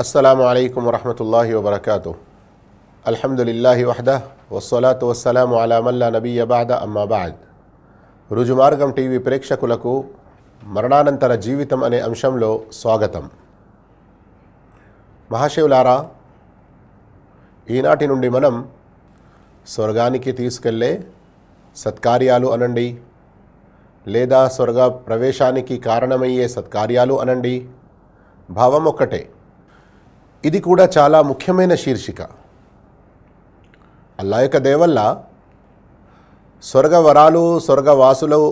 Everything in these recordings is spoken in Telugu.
అస్సలం అయికం వరహమూల వబర్కూ అల్హమ్దుల్లాహి వహదా వస్సలాతు వస్సలాం అలామల్లా నబీయబాద అమ్మాబాద్ రుజుమార్గం టీవీ ప్రేక్షకులకు మరణానంతర జీవితం అనే అంశంలో స్వాగతం. మహాశివులారా ఈనాటి నుండి మనం స్వర్గానికి తీసుకెళ్ళే సత్కార్యాలు అనండి లేదా స్వర్గ ప్రవేశానికి కారణమయ్యే సత్కార్యాలు అనండి భావం ఒక్కటే. ఇది కూడా చాలా ముఖ్యమైన శీర్షిక. అల్లా యొక్క దేవల్ల స్వర్గ వరాలు స్వర్గవాసులు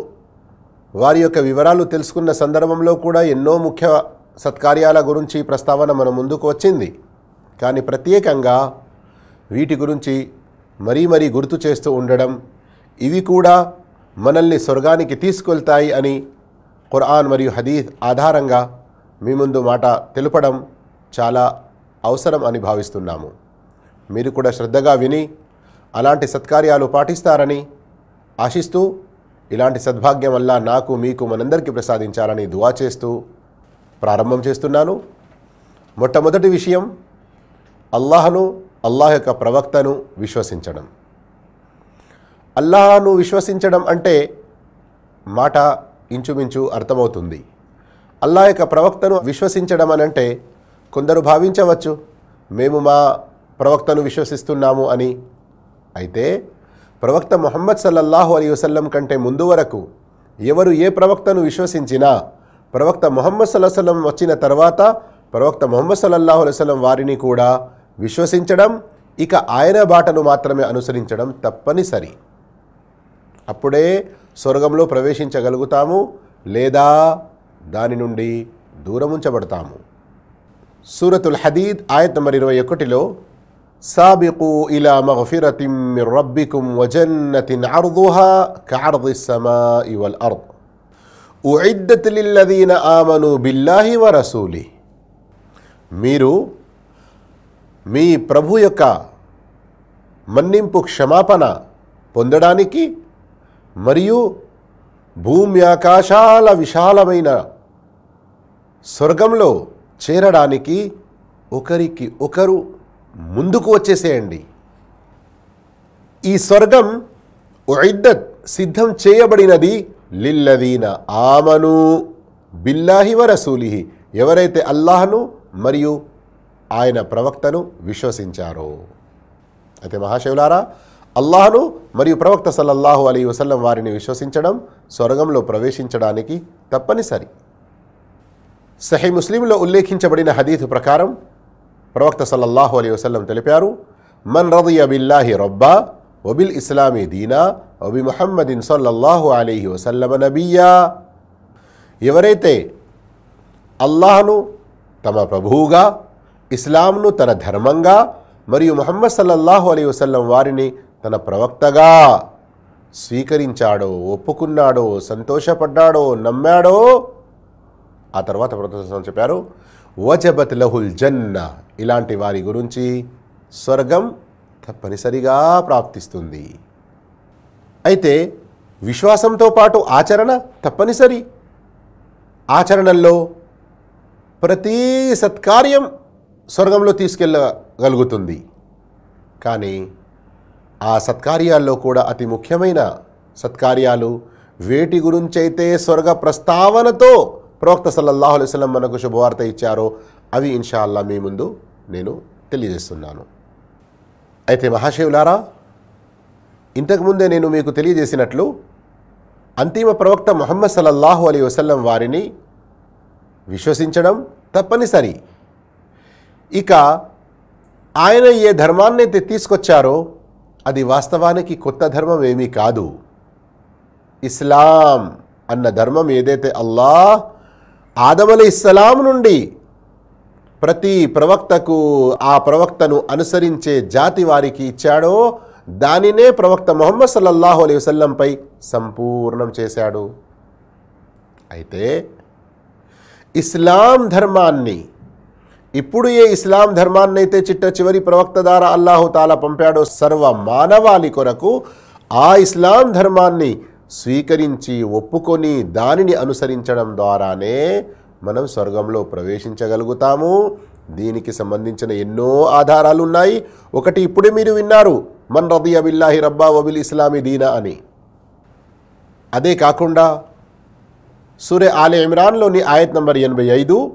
వారి యొక్క వివరాలు తెలుసుకున్న సందర్భంలో కూడా ఎన్నో ముఖ్య సత్కార్యాల గురించి ప్రస్తావన మన ముందుకు వచ్చింది. కానీ ప్రత్యేకంగా వీటి గురించి మరీ మరీ గుర్తు చేస్తూ ఉండడం ఇవి కూడా మనల్ని స్వర్గానికి తీసుకెళ్తాయి అని ఖురాన్ మరియు హదీద్ ఆధారంగా మీ ముందు మాట తెలుపడం చాలా అవసరం అని భావిస్తున్నాము. మీరు కూడా శ్రద్ధగా విని అలాంటి సత్కార్యాలు పాటిస్తారని ఆశిస్తూ ఇలాంటి సద్భాగ్యం వల్ల నాకు మీకు మనందరికీ ప్రసాదించాలని దువా చేస్తూ ప్రారంభం చేస్తున్నాను. మొట్టమొదటి విషయం అల్లాహను అల్లాహ్ యొక్క ప్రవక్తను విశ్వసించడం. అల్లాహను విశ్వసించడం అంటే మాట ఇంచుమించు అర్థమవుతుంది. అల్లాహ్ యొక్క ప్రవక్తను విశ్వసించడం అనంటే కొందరు భావించవచ్చు మేము మా ప్రవక్తను విశ్వసిస్తున్నాము అని. అయితే ప్రవక్త మొహమ్మద్ సల్లల్లాహు అలీ వసల్లం కంటే ముందు వరకు ఎవరు ఏ ప్రవక్తను విశ్వసించినా ప్రవక్త మొహమ్మద్ సల్లాహం వచ్చిన తర్వాత ప్రవక్త మొహమ్మద్ సల్లల్లాహు అలైవలం వారిని కూడా విశ్వసించడం ఇక ఆయన బాటను మాత్రమే అనుసరించడం తప్పనిసరి. అప్పుడే స్వర్గంలో ప్రవేశించగలుగుతాము లేదా దాని నుండి దూరం ఉంచబడతాము. సూరతుల్ హదీద్ ఆయత్ నంబర్ ఇరవై ఒకటిలో సాబికు ఇలా మగఫిరతిం రబ్బికుం వజన్నతిన్ అర్దుహా కార్ది సమా ఇవల్ అర్ద్. ఉయిద్దత్ లిల్లదీన ఆమను బిల్లాహి వ రసూలి. మీరు మీ ప్రభు యొక్క మన్నింపు క్షమాపణ పొందడానికి మరియు భూమి ఆకాశాల విశాలమైన స్వర్గంలో చేరడానికి ఒకరికి ఒకరు ముందుకు వచ్చేసేయండి. ఈ స్వర్గం ఉయిద్దత్ సిద్ధం చేయబడినది లిల్లదీన ఆమను బిల్లాహి వ రసూలిహి ఎవరైతే అల్లాహను మరియు ఆయన ప్రవక్తను విశ్వసించారో. అయితే మహాశివులారా అల్లాహను మరియు ప్రవక్త సల్లల్లాహు అలీ వసల్లం వారిని విశ్వసించడం స్వర్గంలో ప్రవేశించడానికి తప్పనిసరి. సహీ ముస్లింలో ఉల్లేఖించబడిన హదీత్ ప్రకారం ప్రవక్త సల్లల్లాహు అలీ వసల్లం తెలిపారు మన్ రదయ బిల్లాహి రబ్బా వబిల్ ఇస్లామీ దీనా వబి ముహమ్మదిన్ సల్లల్లాహు అలీహి వసల్లమ నబియా ఎవరైతే అల్లాహను తమ ప్రభువుగా ఇస్లాంను తన ధర్మంగా మరియు ముహమ్మద్ సల్లల్లాహు అలీ వసల్లం వారిని తన ప్రవక్తగా స్వీకరించాడో ఒప్పుకున్నాడో సంతోషపడ్డాడో నమ్మాడో ఆ తర్వాత ప్రొఫెసర్ చెప్పారు వజబత్ లహుల్ జన్న ఇలాంటి వారి గురించి స్వర్గం తప్పనిసరిగా ప్రాప్తిస్తుంది. అయితే విశ్వాసంతో పాటు ఆచరణ తప్పనిసరి. ఆచరణల్లో ప్రతి సత్కార్యం స్వర్గంలో తీసుకెళ్ళగలుగుతుంది. కానీ ఆ సత్కార్యాల్లో కూడా అతి ముఖ్యమైన సత్కార్యాలు వేటి గురించైతే స్వర్గ ప్రస్తావనతో ప్రవక్త సల్లల్లాహు అలైహి మనకు శుభవార్త ఇచ్చారో. అవి ఇన్షాల్లా మీ ముందు నేను తెలియజేస్తున్నాను. అయితే మహాశివులారా ఇంతకుముందే నేను మీకు తెలియజేసినట్లు అంతిమ ప్రవక్త మొహమ్మద్ సల్లల్లాహు అలీ వసల్లం వారిని విశ్వసించడం తప్పనిసరి. ఇక ఆయన ఏ ధర్మాన్నైతే తీసుకొచ్చారో అది వాస్తవానికి కొత్త ధర్మం ఏమీ కాదు. ఇస్లాం అన్న ధర్మం ఏదైతే అల్లాహ్ ఆదమలి ఇస్లాం నుండి ప్రతి ప్రవక్తకు ఆ ప్రవక్తను అనుసరించే జాతి వారికి ఇచ్చాడో దానినే ప్రవక్త మొహమ్మద్ సల్లల్లాహు అలై వసల్లంపై సంపూర్ణం చేశాడు. అయితే ఇస్లాం ధర్మాన్ని ఇప్పుడు ఏ ఇస్లాం ధర్మాన్ని అయితే చిట్ట చివరి ప్రవక్త ద్వారా అల్లాహు తాలా పంపాడో సర్వ మానవాళి కొరకు ఆ ఇస్లాం ధర్మాన్ని స్వీకరించి ఒప్పుకొని దానిని అనుసరించడం ద్వారానే మనం స్వర్గంలో ప్రవేశించగలుగుతాము. దీనికి సంబంధించిన ఎన్నో ఆధారాలు ఉన్నాయి ఒకటి ఇప్పుడే మీరు విన్నారు. మన్ రదియ బిల్లాహి రబ్బా వబిల్ ఇస్లామి దీనా అని. అదే కాకుండా సూర్య ఆలయ ఇమ్రాన్లోని ఆయత్ నంబర్ ఎనభై ఐదు.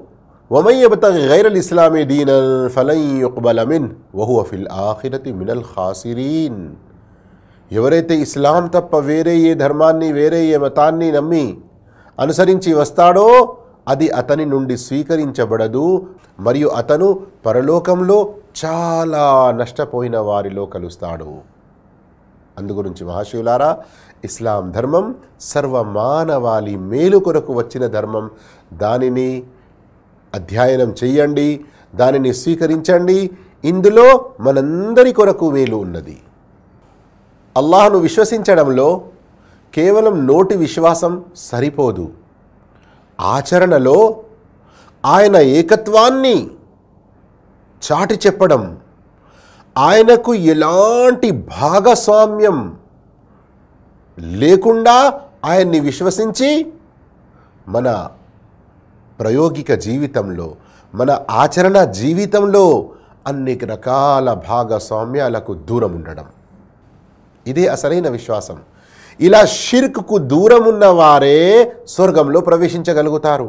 వమయ్యబత గైరల్ ఇస్లామీ దీనల్ ఫలై యుక్బల మిన్. ఫిల్ ఆఖిరతి మినల్ ఖాసిరీన్. ఎవరైతే ఇస్లాం తప్ప వేరే ఏ ధర్మాన్ని వేరే ఏ మతాన్ని నమ్మి అనుసరించి వస్తాడో అది అతని నుండి స్వీకరించబడదు. మరియు అతను పరలోకంలో చాలా నష్టపోయిన వారిలో కలుస్తాడు. అందుగురించి మహాశివులారా ఇస్లాం ధర్మం సర్వమానవాళి మేలు కొరకు వచ్చిన ధర్మం. దానిని అధ్యయనం చెయ్యండి దానిని స్వీకరించండి. ఇందులో మనందరి కొరకు మేలు ఉన్నది. అల్లాహను విశ్వసించడంలో కేవలం నోటి విశ్వాసం సరిపోదు. ఆచరణలో ఆయన ఏకత్వాన్ని చాటి చెప్పడం ఆయనకు ఎలాంటి భాగస్వామ్యం లేకుండా ఆయన్ని విశ్వసించి మన ప్రయోగిక జీవితంలో మన ఆచరణ జీవితంలో అన్ని రకాల భాగస్వామ్యాలకు దూరం ఉండడం. ఇదే అసలైన విశ్వాసం. ఇలా షిర్క్కు దూరం ఉన్న వారే స్వర్గంలో ప్రవేశించగలుగుతారు.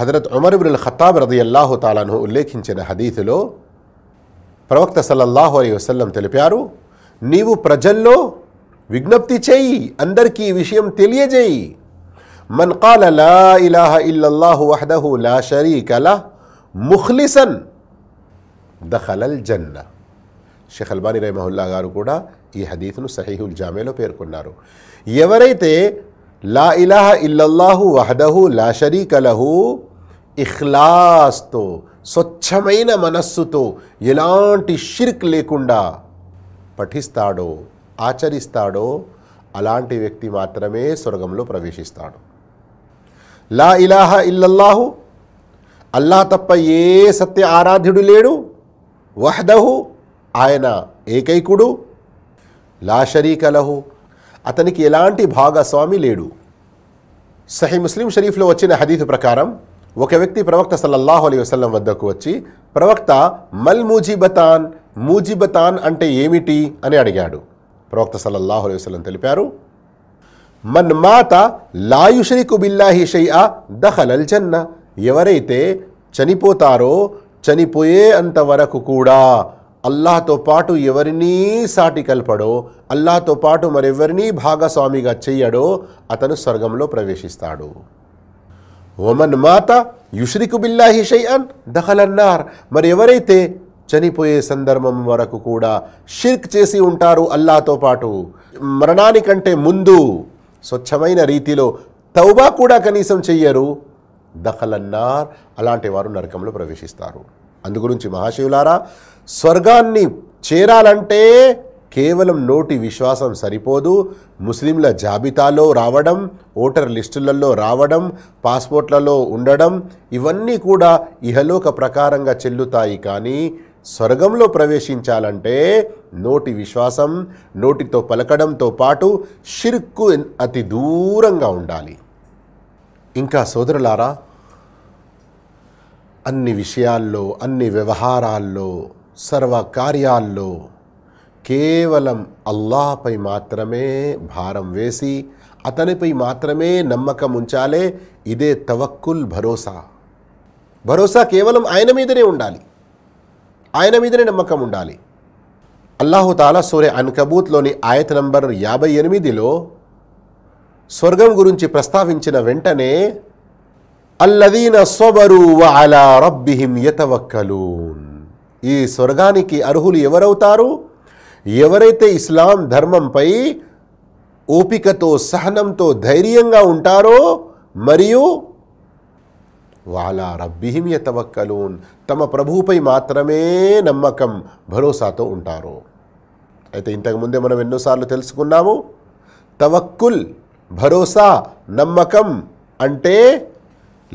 హజరత్ ఉమర్ ఖతాబ్ ఖత్తాబ్ రది అల్లాహు తాలాను ఉల్లేఖించిన హదీతులో ప్రవక్త సల్లల్లాహు అలీ వసల్లం తెలిపారు నీవు ప్రజల్లో విజ్ఞప్తి చేయి అందరికీ ఈ విషయం తెలియజేయి. మన్ కాల లా ఇలాహ ఇల్లల్లాహు వహదహు లా షరీకల ముఖ్లిసన్ దఖలల్ జన్న. షేఖ్ అల్బానీ రహమహుల్లా గారు కూడా ఈ హదీఫ్ను సహీహుల్ జామేలో పేర్కొన్నారు. ఎవరైతే లా ఇలాహ ఇల్లల్లాహు వహదహు లా షరీకలహు ఇఖ్లాస్తో స్వచ్ఛమైన మనస్సుతో ఎలాంటి షిర్క్ లేకుండా పఠిస్తాడో ఆచరిస్తాడో అలాంటి వ్యక్తి మాత్రమే స్వర్గంలో ప్రవేశిస్తాడు. లా ఇలాహ ఇల్లల్లాహు అల్లా తప్ప ఏ సత్య ఆరాధ్యుడు లేడు. వహదహు ఆయన ఏకైకుడు. లా షరీక లహు. అతనికి ఎలాంటి భాగస్వామి లేడు. సహీ ముస్లిం షరీఫ్లో వచ్చిన హదీఫ్ ప్రకారం ఒక వ్యక్తి ప్రవక్త సల్లల్లాహు అలైహి వసల్లం వద్దకు వచ్చి ప్రవక్త మల్ మూజిబతాన్ మూజిబతాన్ అంటే ఏమిటి? అని అడిగాడు. ప్రవక్త సల్లల్లాహు అలైహి వసలం తెలిపారు మన్ మాత లాయుషరికు బిల్లాహి షయ్యా దహలల్ జన్న. ఎవరైతే చనిపోతారో చనిపోయే అంతవరకు కూడా అల్లాహతో పాటు ఎవరినీ సాటి కల్పడో అల్లాహతో పాటు మరెవరినీ భాగస్వామిగా చెయ్యడో అతను స్వర్గంలో ప్రవేశిస్తాడు. ఒమన్ మాత యుష్రికు బిల్లాహి షైఅన్ దఖలన్నార్. మరి ఎవరైతే చనిపోయే సందర్భం వరకు కూడా షిర్క్ చేసి ఉంటారు అల్లాతో పాటు. మరణానికంటే ముందు స్వచ్ఛమైన రీతిలో తౌబా కూడా కనీసం చెయ్యరు. దఖలన్నార్ అలాంటి వారు నరకంలో ప్రవేశిస్తారు. అందుగురించి మహాశివులారా స్వర్గాన్ని చేరాలంటే కేవలం నోటి విశ్వాసం సరిపోదు. ముస్లింల జాబితాలో రావడం ఓటర్ లిస్టులలో రావడం పాస్పోర్ట్లలో ఉండడం ఇవన్నీ కూడా ఇహలోక ప్రకారంగా చెల్లుతాయి. కానీ స్వర్గంలో ప్రవేశించాలంటే నోటి విశ్వాసం నోటితో పలకడంతో పాటు షిర్కు అతి దూరంగా ఉండాలి. ఇంకా సోదరులారా అన్ని విషయాల్లో అన్ని వ్యవహారాల్లో సర్వ కార్యాల్లో కేవలం అల్లాహపై మాత్రమే భారం వేసి అతనిపై మాత్రమే నమ్మకం ఉంచాలే ఇదే తవక్కుల్ భరోసా. భరోసా కేవలం ఆయన మీదనే ఉండాలి. ఆయన మీదనే నమ్మకం ఉండాలి. అల్లాహుతాలా సూర్య అన్కబూత్లోని ఆయత నంబర్ యాభై ఎనిమిదిలో స్వర్గం గురించి ప్రస్తావించిన వెంటనే అల్లదీన స్వబరు అలా రబ్బిహిం యతవక్కలూన్. ఈ స్వర్గానికి అర్హులు ఎవరవుతారు? ఎవరైతే ఇస్లాం ధర్మంపై ఓపికతో సహనంతో ధైర్యంగా ఉంటారో మరియు వాళ్ళ రబ్బిహిం యతవక్కలూన్ తమ ప్రభువుపై మాత్రమే నమ్మకం భరోసాతో ఉంటారు. అయితే ఇంతకుముందే మనం ఎన్నోసార్లు తెలుసుకున్నాము తవక్కుల్ భరోసా నమ్మకం అంటే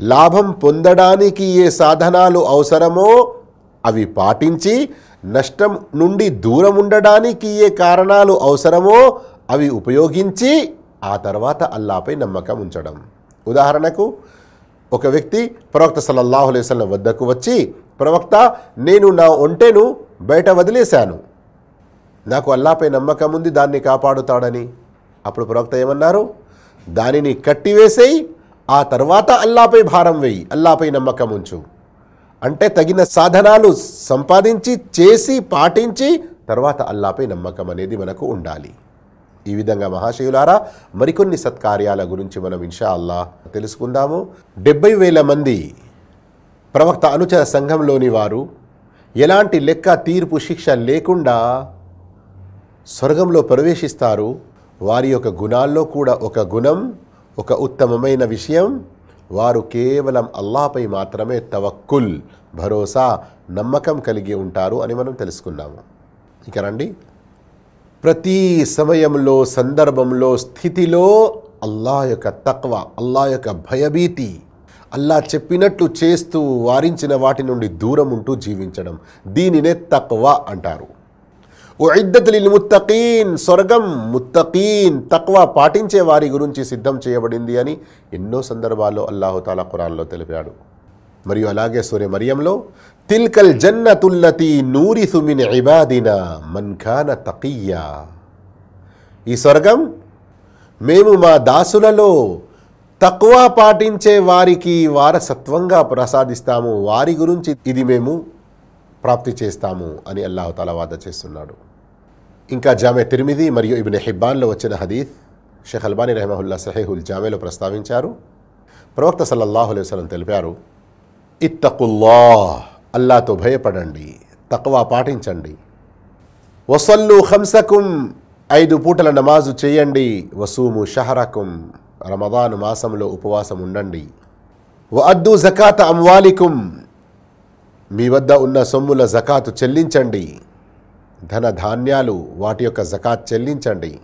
లాభం పొందడానికి ఏ సాధనాలు అవసరమో అవి పాటించి నష్టం నుండి దూరం ఉండడానికి ఏ కారణాలు అవసరమో అవి ఉపయోగించి ఆ తర్వాత అల్లాపై నమ్మకం ఉంచడం. ఉదాహరణకు ఒక వ్యక్తి ప్రవక్త సల్లల్లాహు అలైహి వద్దకు వచ్చి ప్రవక్త నేను నా ఒంటెను బయట వదిలేశాను. నాకు అల్లాపై నమ్మకం ఉంది దాన్ని కాపాడుతాడని. అప్పుడు ప్రవక్త ఏమన్నారు? దానిని కట్టివేసేయి ఆ తర్వాత అల్లాపై భారం వేయి అల్లాపై నమ్మకం ఉంచు. అంటే తగిన సాధనాలు సంపాదించి చేసి పాటించి తర్వాత అల్లాపై నమ్మకం అనేది మనకు ఉండాలి. ఈ విధంగా మహాశివులారా మరికొన్ని సత్కార్యాల గురించి మనం ఇన్షా అల్లా తెలుసుకుందాము. డెబ్బై వేల మంది ప్రవక్త అనుచర సంఘంలోని వారు ఎలాంటి లెక్క తీర్పు శిక్ష లేకుండా స్వర్గంలో ప్రవేశిస్తారు? వారి యొక్క గుణాల్లో కూడా ఒక గుణం ఒక ఉత్తమమైన విషయం వారు కేవలం అల్లాపై మాత్రమే తవక్కుల్ భరోసా నమ్మకం కలిగి ఉంటారు అని మనం తెలుసుకున్నాము. ఇక రండి. ప్రతి సమయంలో సందర్భంలో స్థితిలో అల్లా యొక్క తక్వ అల్లా యొక్క భయభీతి అల్లా చెప్పినట్లు చేస్తూ వారించిన వాటి నుండి దూరం ఉంటూ జీవించడం. దీనినే తక్వ అంటారు. ఓ ముత్తకీన్ స్వర్గం ముత్తకీన్ తక్వ పాటించే వారి గురించి సిద్ధం చేయబడింది అని ఎన్నో సందర్భాల్లో అల్లాహుతాలా ఖురాన్లో తెలిపాడు. మరియు అలాగే సూర్య మరియంలో తిల్కల్ జన్నతుల్లతి నూరి మిన్ ఇబాదిన మన్ఖాన తకియ్యా ఈ స్వర్గం మేము మా దాసులలో తక్కువ పాటించే వారికి వారసత్వంగా ప్రసాదిస్తాము. వారి గురించి ఇది మేము ప్రాప్తి చేస్తాము అని అల్లాహతాల వాద చేస్తున్నాడు. ఇంకా జామె తిరిమిది మరియు ఇబిన్ హిబ్బాన్లో వచ్చిన హదీఫ్ షేఖ్ అల్బానీ రెహమహుల్లా సహేహుల్ జామేలో ప్రస్తావించారు. ప్రవక్త సల్లల్లాహు అలైహి తెలిపారు ఇత్తకుల్లా అల్లాతో భయపడండి తక్కువ పాటించండి. వసల్లు హంసకుం ఐదు పూటల నమాజు చేయండి వసూము షహరకుం రమదాను మాసంలో ఉపవాసం ఉండండి. వ అద్దు జకాత అమ్వాలికుం మీ వద్ద ఉన్న సొమ్ముల జకాతు చెల్లించండి. ధన ధాన్యాలు వాటి యొక్క జకాత్ చెల్లించండి.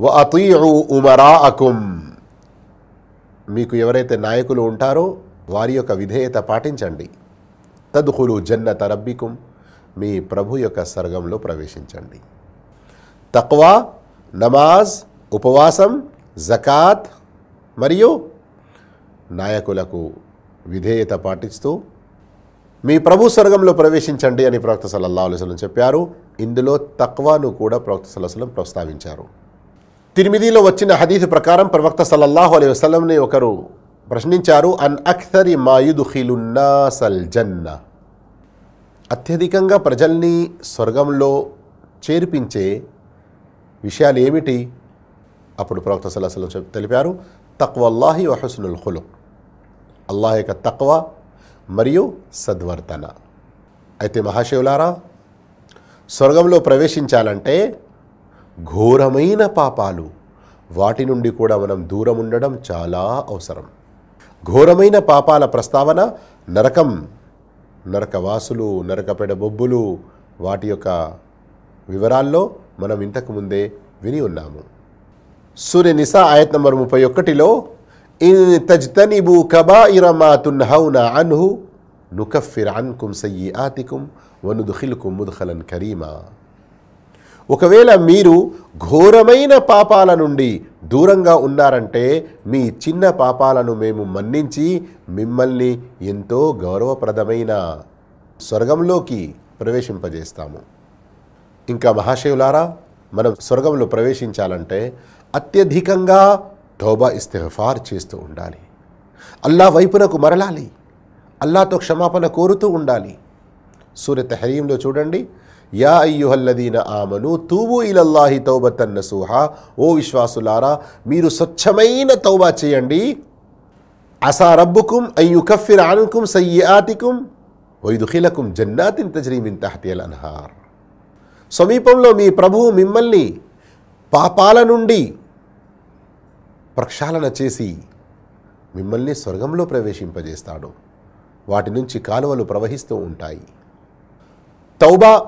వ అతీయు ఉమరాఅకుం. మీకు ఎవరైతే నాయకులు ఉంటారో వారి యొక్క విధేయత పాటించండి. తదుకులు జన్న తరబ్బికుం మీ ప్రభు యొక్క స్వర్గంలో ప్రవేశించండి. తక్వా నమాజ్ ఉపవాసం జకాత్ మరియు నాయకులకు విధేయత పాటిస్తూ మీ ప్రభు స్వర్గంలో ప్రవేశించండి అని ప్రవక్త సల్లల్లా అలైవలం చెప్పారు. ఇందులో తక్వాను కూడా ప్రవక్త సల్లాహం ప్రస్తావించారు. తిరిమిదిలో వచ్చిన హదీఫ్ ప్రకారం ప్రవక్త సల్లల్లాహు అలైహి వసలంని ఒకరు ప్రశ్నించారు. అన్ అఖ్తరి మాయుదుఖిలున్నా సల్జన్న అత్యధికంగా ప్రజల్ని స్వర్గంలో చేర్పించే విషయాలు ఏమిటి? అప్పుడు ప్రవక్త సల్లాహం చెప్ తెలిపారు. తక్వల్లాహి వహసునుల్ ఖులుక్. అల్లాహ్ యొక్క తక్వ మరియు సద్వర్తన అయితే మహాశివులారా స్వర్గంలో ప్రవేశించాలంటే ఘోరమైన పాపాలు వాటి నుండి కూడా మనం దూరం ఉండడం చాలా అవసరం. ఘోరమైన పాపాల ప్రస్తావన నరకం నరకవాసులు నరకపెడ బొబ్బులు వాటి యొక్క వివరాల్లో మనం ఇంతకు ముందే విని ఉన్నాము. సూర్య నిసా ఆయత్ నంబర్ ముప్పై ఒకటిలో తజ్తనిబు కబాయిర మా తున్హౌన అన్హు నుకఫిర్ అన్కుం సయ్యిఆతికుం వనుదుఖిల్కుం ముదుఖలన్ కరీమా ఒకవేళ మీరు ఘోరమైన పాపాల నుండి దూరంగా ఉన్నారంటే మీ చిన్న పాపాలను మేము మన్నించి మిమ్మల్ని ఎంతో గౌరవప్రదమైన స్వర్గంలోకి ప్రవేశింపజేస్తాము. ఇంకా మహాశివులారా మనం స్వర్గంలో ప్రవేశించాలంటే అత్యధికంగా తోబా ఇస్తెఫార్ చేస్తూ ఉండాలి. అల్లా వైపునకు మరలాలి. అల్లాతో క్షమాపణ కోరుతూ ఉండాలి. సూర్య తహరీంలో చూడండి. యా అయ్యుహల్లదీన ఆమను తూబు ఇలల్లాహి తౌబతన్న సూహా ఓ విశ్వాసులారా మీరు స్వచ్ఛమైన తౌబా చేయండి. అసా రబ్బుకుం అయ్యుకఫిర్ ఆనుకుం సయ్యాతికుం వైదుఖిలకుం జన్నాతిన్ తజ్రీమిన్ తహతీల్ అన్హార్. సమీపంలో మీ ప్రభువు మిమ్మల్ని పాపాల నుండి ప్రక్షాళన చేసి మిమ్మల్ని స్వర్గంలో ప్రవేశింపజేస్తాడు. వాటి నుంచి కాలువలు ప్రవహిస్తూ ఉంటాయి. తౌబా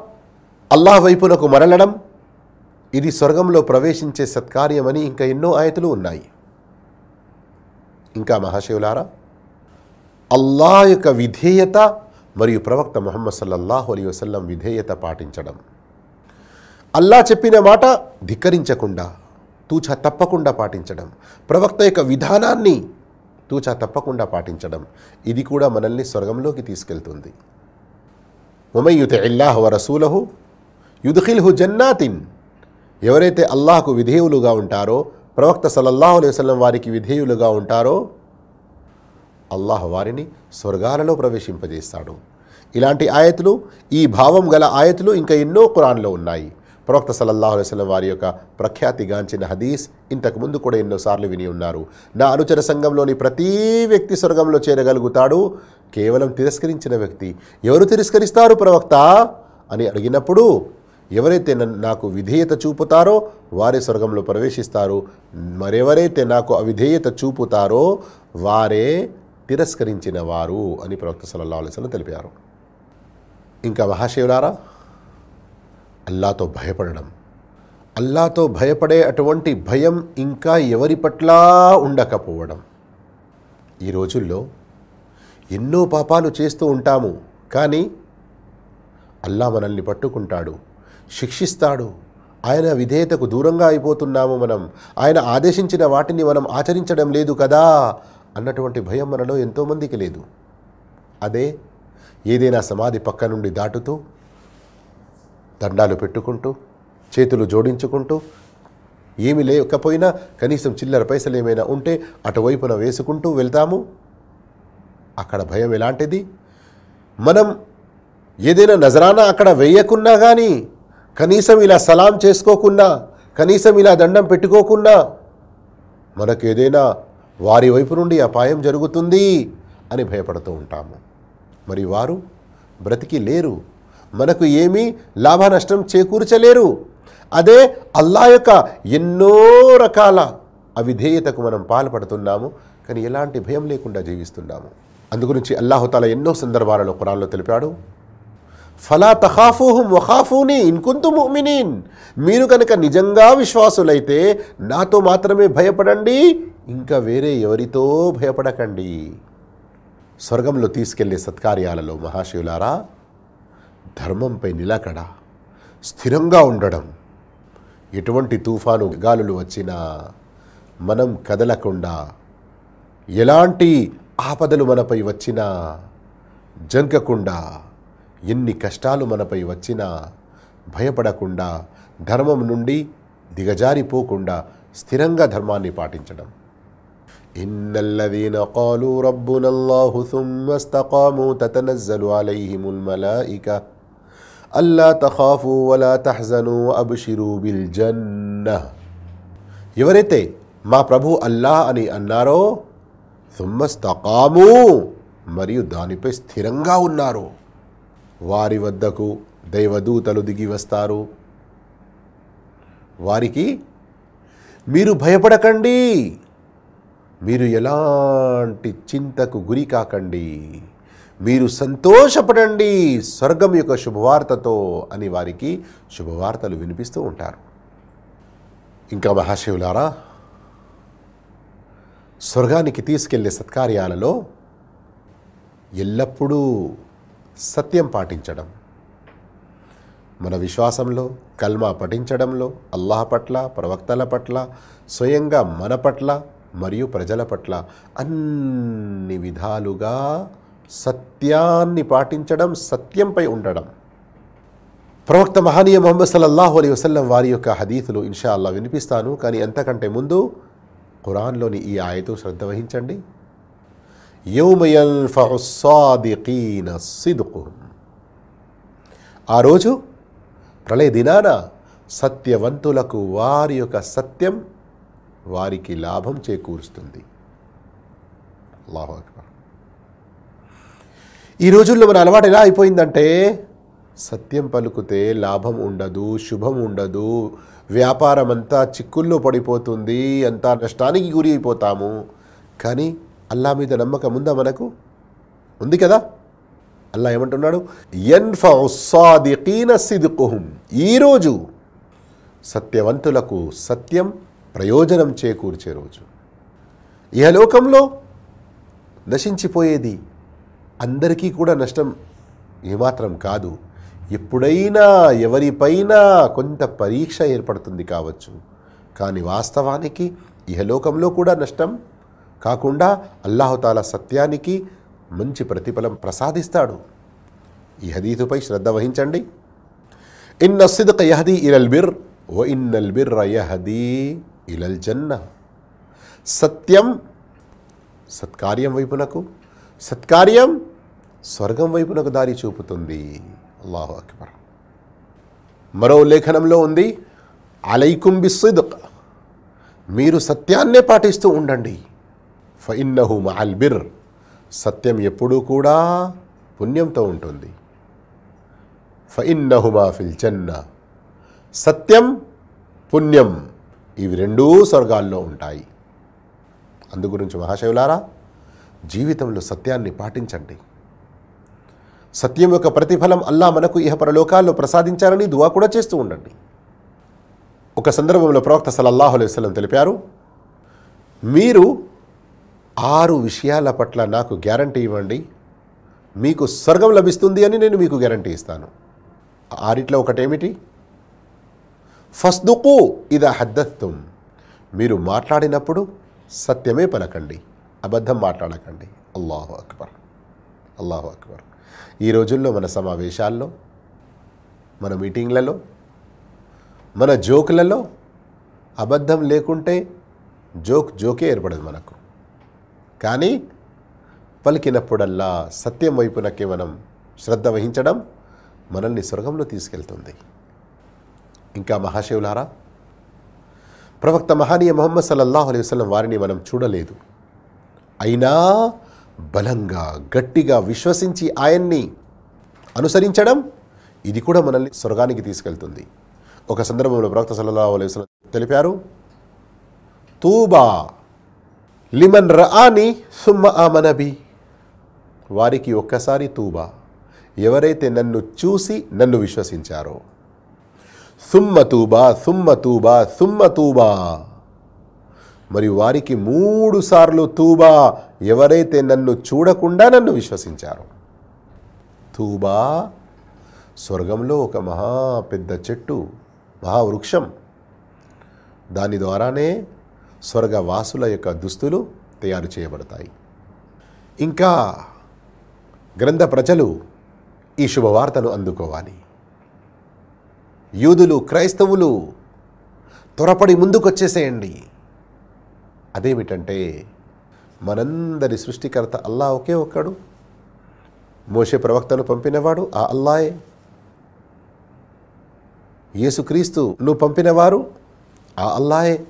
అల్లాహ్ వైపునకు మరలడం ఇది స్వర్గంలో ప్రవేశించే సత్కార్యమని ఇంకా ఎన్నో ఆయతలు ఉన్నాయి. ఇంకా మహాశివులారా అల్లాహ్ యొక్క విధేయత మరియు ప్రవక్త మొహమ్మద్ సల్లల్లాహు అలీ వసల్లం విధేయత పాటించడం. అల్లా చెప్పిన మాట ధిక్కరించకుండా తూచ తప్పకుండా పాటించడం. ప్రవక్త యొక్క విధానాన్ని తూచా తప్పకుండా పాటించడం. ఇది కూడా మనల్ని స్వర్గంలోకి తీసుకెళ్తుంది. ముమయ్యుత ఇల్లాహ్ వ రసూలహు యుద్ఖిల్హు జన్నాతిన్. ఎవరైతే అల్లాహకు విధేయులుగా ఉంటారో ప్రవక్త సలల్లాహు అలైవలం వారికి విధేయులుగా ఉంటారో అల్లాహ్ వారిని స్వర్గాలలో ప్రవేశింపజేస్తాడు. ఇలాంటి ఆయతులు ఈ భావం గల ఆయతులు ఇంకా ఎన్నో కురాన్లో ఉన్నాయి. ప్రవక్త సల్లల్లాహు అలైహి వారి యొక్క ప్రఖ్యాతిగాంచిన హదీస్ ఇంతకు ముందు కూడా ఎన్నోసార్లు విని ఉన్నారు. నా అనుచర సంఘంలోని ప్రతి వ్యక్తి స్వర్గంలో చేరగలుగుతాడు. కేవలం తిరస్కరించిన వ్యక్తి. ఎవరు తిరస్కరిస్తారు ప్రవక్త? అని అడిగినప్పుడు ఎవరైతే నాకు విధేయత చూపుతారో వారే స్వర్గంలో ప్రవేశిస్తారు. మరెవరైతే నాకు అవిధేయత చూపుతారో వారే తిరస్కరించిన వారు అని ప్రవక్త సల్లల్లాహు అలైహి తెలిపారు. ఇంకా మహాశివులారా అల్లాతో భయపడడం. అల్లాతో భయపడే అటువంటి భయం ఇంకా ఎవరి పట్ల ఉండకపోవడం. ఈ రోజుల్లో ఎన్నో పాపాలు చేస్తూ ఉంటాము కానీ అల్లా మనల్ని పట్టుకుంటాడు శిక్షిస్తాడు. ఆయన విధేయతకు దూరంగా అయిపోతున్నాము మనం. ఆయన ఆదేశించిన వాటిని మనం ఆచరించడం లేదు కదా అన్నటువంటి భయం మనలో ఎంతోమందికి లేదు. అదే ఏదైనా సమాధి పక్క నుండి దాటుతూ దండాలు పెట్టుకుంటూ చేతులు జోడించుకుంటూ ఏమి లేకపోయినా కనీసం చిల్లర పైసలు ఏమైనా ఉంటే అటువైపున వేసుకుంటూ వెళ్తాము. అక్కడ భయం ఎలాంటిది? మనం ఏదైనా నజరానా అక్కడ వేయకున్నా కానీ కనీసం ఇలా సలాం చేసుకోకున్నా కనీసం ఇలా దండం పెట్టుకోకున్నా మనకు ఏదైనా వారి వైపు నుండి అపాయం జరుగుతుంది అని భయపడుతూ ఉంటాము. మరి వారు బ్రతికి లేరు. మనకు ఏమీ లాభ నష్టం చేకూర్చలేరు. అదే అల్లా యొక్క ఎన్నో రకాల అవిధేయతకు మనం పాల్పడుతున్నాము కానీ ఎలాంటి భయం లేకుండా జీవిస్తున్నాము. అందుగురించి అల్లాహుతాల ఎన్నో సందర్భాలలో కురాల్లో తెలిపాడు ఫలా తహాఫూహుం వహాఫూని ఇన్కుంతు ముమినీన్. మీరు కనుక నిజంగా విశ్వాసులైతే నాతో మాత్రమే భయపడండి ఇంకా వేరే ఎవరితో భయపడకండి. స్వర్గంలో తీసుకెళ్ళే సత్కార్యాలలో మహాశివులారా ధర్మంపై నిలకడ స్థిరంగా ఉండడం ఎటువంటి తుఫాను గాలులు వచ్చినా మనం కదలకుండా ఎలాంటి ఆపదలు మనపై వచ్చినా జంకకుండా ఎన్ని కష్టాలు మనపై వచ్చినా భయపడకుండా ధర్మం నుండి దిగజారిపోకుండా స్థిరంగా ధర్మాన్ని పాటించడం إن الذين قالوا ربنا الله ثم استقاموا تتنزل عليهم الملائكة అల్లా తఖాఫు వలా తహజను అబుషిరు బిల్ జన్న ఎవరైతే మా ప్రభు అల్లాహ్ అని అన్నారో సుమ్మస్తకాము మరియు దానిపై స్థిరంగా ఉన్నారు. వారి వద్దకు దైవదూతలు దిగి వస్తారు. వారికి మీరు భయపడకండి. మీరు ఎలాంటి చింతకు గురి కాకండి. మీరు సంతోషపడండి. స్వర్గం యొక్క శుభవార్తతో అని వారికి శుభవార్తలు వినిపిస్తూ ఉంటారు. ఇంకా మహాశివులారా స్వర్గానికి తీసుకెళ్ళే సత్కార్యాలలో ఎల్లప్పుడూ సత్యం పాటించడం మన విశ్వాసంలో కల్మా పఠించడంలో అల్లాహ్ పట్ల ప్రవక్తల పట్ల స్వయంగా మన పట్ల మరియు ప్రజల పట్ల అన్ని విధాలుగా సత్యాన్ని పాటించడం సత్యంపై ఉండడం. ప్రవక్త మహనీయ మొహమ్మద్ సల్లల్లాహు అలీ వసల్లం వారి యొక్క హదీతులు ఇన్షా అల్లా వినిపిస్తాను. కానీ అంతకంటే ముందు ఖురాన్లోని ఈ ఆయతో శ్రద్ధ వహించండి. యౌమయల్ఫీన సిదుకుహుం ఆ రోజు ప్రళయ దినాన సత్యవంతులకు వారి యొక్క సత్యం వారికి లాభం చేకూరుస్తుంది. అల్లాహు అక్బర్. ఈ రోజుల్లో మన అలవాటు ఎలా అయిపోయిందంటే సత్యం పలుకుతే లాభం ఉండదు శుభం ఉండదు వ్యాపారం అంతా చిక్కుల్లో పడిపోతుంది అంతా నష్టానికి గురి అయిపోతాము. కానీ అల్లా మీద నమ్మకం ఉందా మనకు? ఉంది కదా? అల్లా ఏమంటున్నాడు? ఎన్ఫీన సిదుకుహుం. ఈరోజు సత్యవంతులకు సత్యం ప్రయోజనం చేకూర్చే రోజు. ఇహలోకంలో నశించిపోయేది అందరికీ కూడా నష్టం ఏమాత్రం కాదు. ఎప్పుడైనా ఎవరిపైనా కొంత పరీక్ష ఏర్పడుతుంది కావచ్చు. కానీ వాస్తవానికి ఇహలోకంలో కూడా నష్టం కాకుండా అల్లాహుతాల సత్యానికి మంచి ప్రతిఫలం ప్రసాదిస్తాడు. ఈ హదీతుపై శ్రద్ధ వహించండి. ఇన్న సిద్క యహదీ ఇలల్ బిర్ ఓ ఇన్నల్ బిర్ యహదీ ఇలల్ జన్న. సత్యం సత్కార్యం వైపునకు సత్కార్యం స్వర్గం వైపునకు దారి చూపుతుంది. అల్లాహు అక్బర్. మరో లేఖనంలో ఉంది అలైకుం బిస్సిద్క్. మీరు సత్యాన్నే పాటిస్తూ ఉండండి. ఫయిన్నహు అల్బిర్ సత్యం ఎప్పుడూ కూడా పుణ్యంతో ఉంటుంది. ఫయిన్నహుమా ఫిల్ జన్న. సత్యం పుణ్యం ఇవి రెండూ స్వర్గాల్లో ఉంటాయి. అందు గురించి మహాశివులారా జీవితంలో సత్యాన్ని పాటించండి. సత్యం యొక్క ప్రతిఫలం అల్లా మనకు ఇహపరలోకాల్లో ప్రసాదించారని దువా కూడా చేస్తూ ఉండండి. ఒక సందర్భంలో ప్రవక్త సలల్లాహు అలైహి తెలిపారు మీరు ఆరు విషయాల పట్ల నాకు గ్యారంటీ ఇవ్వండి. మీకు స్వర్గం లభిస్తుంది అని నేను మీకు గ్యారంటీ ఇస్తాను. ఆరిట్లో ఒకటేమిటి? ఫస్దుకు ఇద హద్దత్తుం. మీరు మాట్లాడినప్పుడు సత్యమే పలకండి. అబద్ధం మాట్లాడకండి. అల్లాహు అక్బర్. అల్లాహు అక్బర్. ఈ రోజుల్లో మన సమావేశాల్లో మన మీటింగ్లలో మన జోకులలో అబద్ధం లేకుంటే జోక్ జోకే ఏర్పడదు మనకు. కానీ పలికినప్పుడల్లా సత్యం వైపునకే మనం శ్రద్ధ వహించడం మనల్ని స్వర్గంలో తీసుకెళ్తుంది. ఇంకా మహాశివులారా ప్రవక్త మహానీయ మొహమ్మద్ సల్లల్లాహు అలైవసం వారిని మనం చూడలేదు. అయినా బలంగా గట్టిగా విశ్వసించి ఆయన్ని అనుసరించడం ఇది కూడా మనల్ని స్వర్గానికి తీసుకెళ్తుంది. ఒక సందర్భంలో ప్రవక్త సల్లల్లా అలైహి తెలిపారు తూబా లిమన్ రఆని సుమ్మ ఆమనబి వారికి ఒక్కసారి తూబా ఎవరైతే నన్ను చూసి నన్ను విశ్వసించారో. సుమ్మ తూబా సుమ్మ తూబా సుమ్మ తూబా. మరియు వారికి మూడు సార్లు తూబా ఎవరైతే నన్ను చూడకుండా నన్ను విశ్వసించారు. తూబా స్వర్గంలో ఒక మహా పెద్ద చెట్టు మహావృక్షం దాని ద్వారానే స్వర్గవాసుల యొక్క దుస్తులు తయారు చేయబడతాయి. ఇంకా గ్రంథ ప్రజలు ఈ శుభవార్తను అందుకోవాలి. యూదులు క్రైస్తవులు త్వరపడి ముందుకొచ్చేసేయండి. అదేమిటంటే మనందరి సృష్టికర్త అల్లా ఒకే ఒక్కడు. మోసే ప్రవక్తను పంపినవాడు ఆ అల్లాయే. యేసుక్రీస్తు నువ్వు పంపినవారు ఆ అల్లాయే.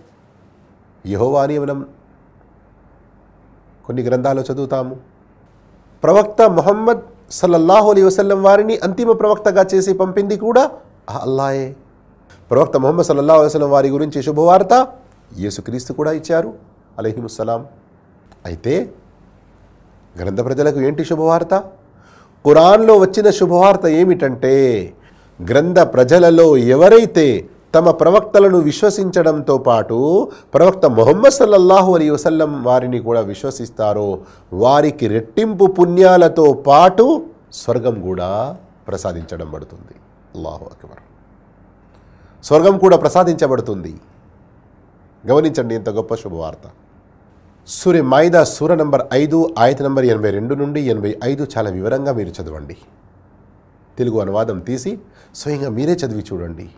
యహోవాని మనం కొన్ని గ్రంథాలు చదువుతాము. ప్రవక్త మొహమ్మద్ సల్లల్లాహు అలీ వసల్లం వారిని అంతిమ ప్రవక్తగా చేసి పంపింది కూడా ఆ అల్లాయే. ప్రవక్త మొహమ్మద్ సల్లల్లాహు అలైవలం వారి గురించి శుభవార్త యేసుక్రీస్తు కూడా ఇచ్చారు. అలహిముస్సలాం. అయితే గ్రంథ ప్రజలకు ఏంటి శుభవార్త? ఖురాన్లో వచ్చిన శుభవార్త ఏమిటంటే గ్రంథ ప్రజలలో ఎవరైతే తమ ప్రవక్తలను విశ్వసించడంతో పాటు ప్రవక్త మొహమ్మద్ సల్లల్లాహు అలీ వసల్లం వారిని కూడా విశ్వసిస్తారో వారికి రెట్టింపు పుణ్యాలతో పాటు స్వర్గం కూడా ప్రసాదించడం పడుతుంది. అల్లాహు అక్బర్. స్వర్గం కూడా ప్రసాదించబడుతుంది. గమనించండి ఎంత గొప్ప శుభవార్త. సూర్య మాయిదా సూర నంబర్ ఐదు ఆయత నంబర్ ఎనభై రెండు నుండి ఎనభై ఐదు చాలా వివరంగా మీరు చదవండి. తెలుగు అనువాదం తీసి స్వయంగా మీరే చదివి చూడండి.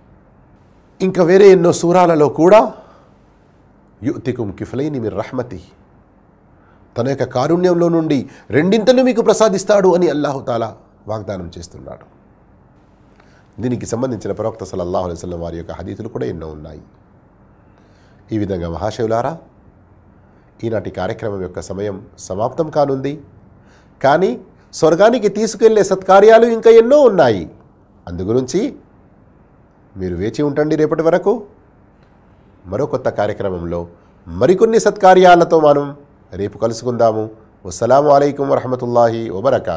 ఇంకా వేరే ఎన్నో సూరాలలో కూడా యుతికుం కిఫలైని మీరు రహ్మతి. తన యొక్క కారుణ్యంలో నుండి రెండింతలు మీకు ప్రసాదిస్తాడు అని అల్లాహుతాలా వాగ్దానం చేస్తున్నాడు. దీనికి సంబంధించిన ప్రవక్త సల్లల్లాహు అలైహి వారి యొక్క హదీతులు కూడా ఎన్నో ఉన్నాయి. ఈ విధంగా మహాశివులారా ఈనాటి కార్యక్రమం యొక్క సమయం సమాప్తం కానుంది. కానీ స్వర్గానికి తీసుకెళ్ళే సత్కార్యాలు ఇంకా ఎన్నో ఉన్నాయి. అందుగురించి మీరు వేచి ఉంటండి రేపటి వరకు. మరో కొత్త కార్యక్రమంలో మరికొన్ని సత్కార్యాలతో మనం రేపు కలుసుకుందాము. అస్సలం అలైకుం వరహమతుల్లాహి వబర్కాత్.